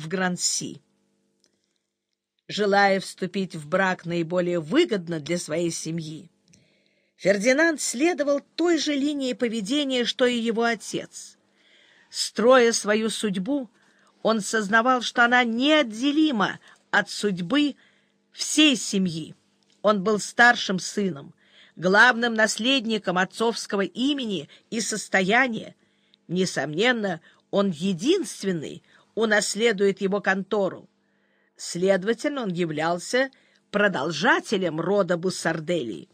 в Гранси. Желая вступить в брак наиболее выгодно для своей семьи, Фердинанд следовал той же линии поведения, что и его отец. Строя свою судьбу, он сознавал, что она неотделима от судьбы всей семьи. Он был старшим сыном, главным наследником отцовского имени и состояния. Несомненно, он единственный унаследует его контору. Следовательно, он являлся продолжателем рода Буссарделии.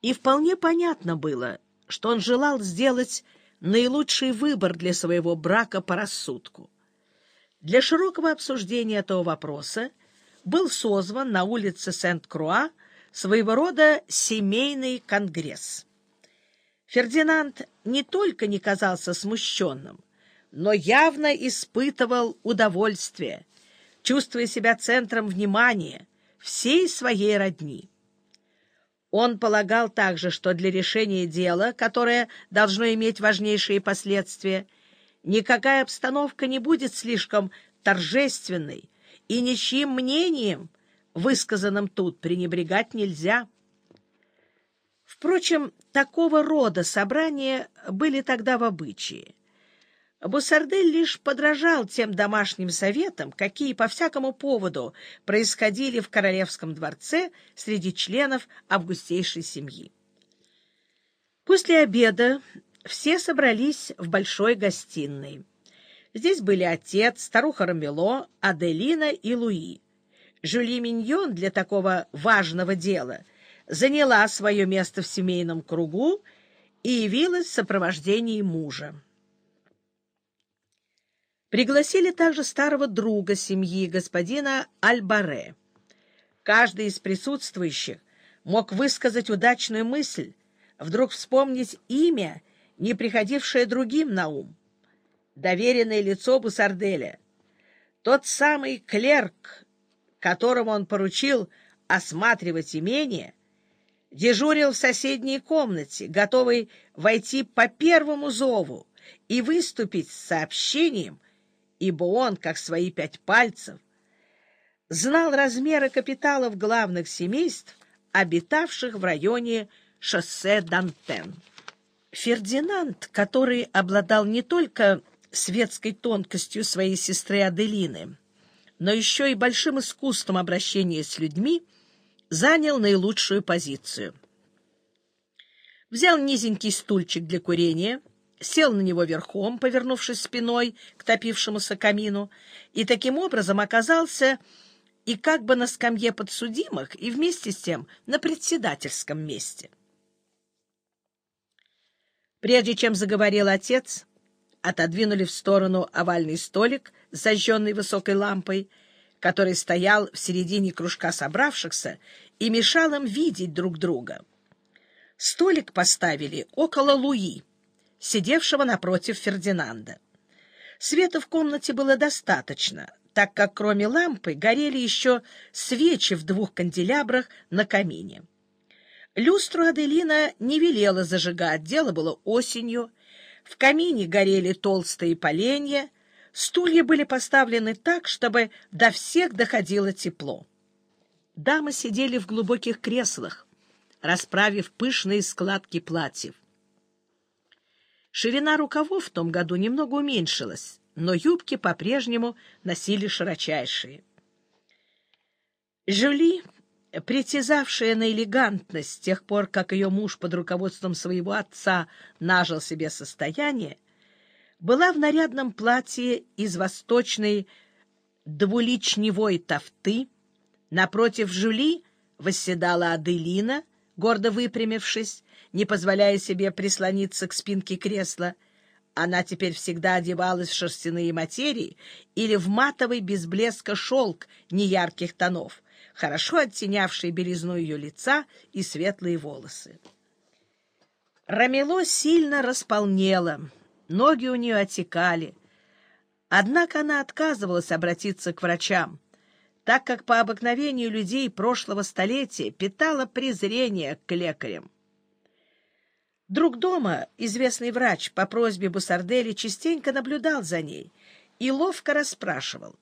И вполне понятно было, что он желал сделать наилучший выбор для своего брака по рассудку. Для широкого обсуждения этого вопроса был созван на улице Сент-Круа своего рода семейный конгресс. Фердинанд не только не казался смущенным, но явно испытывал удовольствие, чувствуя себя центром внимания всей своей родни. Он полагал также, что для решения дела, которое должно иметь важнейшие последствия, никакая обстановка не будет слишком торжественной, и ничьим мнением, высказанным тут, пренебрегать нельзя. Впрочем, такого рода собрания были тогда в обычае. Буссардель лишь подражал тем домашним советам, какие по всякому поводу происходили в королевском дворце среди членов августейшей семьи. После обеда все собрались в большой гостиной. Здесь были отец, старуха Рамело, Аделина и Луи. Жюли Миньон для такого важного дела заняла свое место в семейном кругу и явилась в сопровождении мужа. Пригласили также старого друга семьи, господина Альбаре. Каждый из присутствующих мог высказать удачную мысль, вдруг вспомнить имя, не приходившее другим на ум. Доверенное лицо Бусарделя, тот самый клерк, которому он поручил осматривать имение, дежурил в соседней комнате, готовый войти по первому зову и выступить с сообщением — ибо он, как свои пять пальцев, знал размеры капиталов главных семейств, обитавших в районе шоссе Дантен. Фердинанд, который обладал не только светской тонкостью своей сестры Аделины, но еще и большим искусством обращения с людьми, занял наилучшую позицию. Взял низенький стульчик для курения — сел на него верхом, повернувшись спиной к топившемуся камину, и таким образом оказался и как бы на скамье подсудимых, и вместе с тем на председательском месте. Прежде чем заговорил отец, отодвинули в сторону овальный столик с зажженной высокой лампой, который стоял в середине кружка собравшихся и мешал им видеть друг друга. Столик поставили около Луи, сидевшего напротив Фердинанда. Света в комнате было достаточно, так как кроме лампы горели еще свечи в двух канделябрах на камине. Люстру Аделина не велела зажигать, дело было осенью. В камине горели толстые поленья, стулья были поставлены так, чтобы до всех доходило тепло. Дамы сидели в глубоких креслах, расправив пышные складки платьев. Ширина рукавов в том году немного уменьшилась, но юбки по-прежнему носили широчайшие. Жюли, притязавшая на элегантность с тех пор, как ее муж под руководством своего отца нажил себе состояние, была в нарядном платье из восточной двуличневой тафты. Напротив Жюли восседала Аделина, гордо выпрямившись, не позволяя себе прислониться к спинке кресла. Она теперь всегда одевалась в шерстяные материи или в матовый без блеска шелк неярких тонов, хорошо оттенявший белизну ее лица и светлые волосы. Рамело сильно располнела, ноги у нее отекали. Однако она отказывалась обратиться к врачам, так как по обыкновению людей прошлого столетия питала презрение к лекарям. Друг дома, известный врач, по просьбе Бусардели частенько наблюдал за ней и ловко расспрашивал.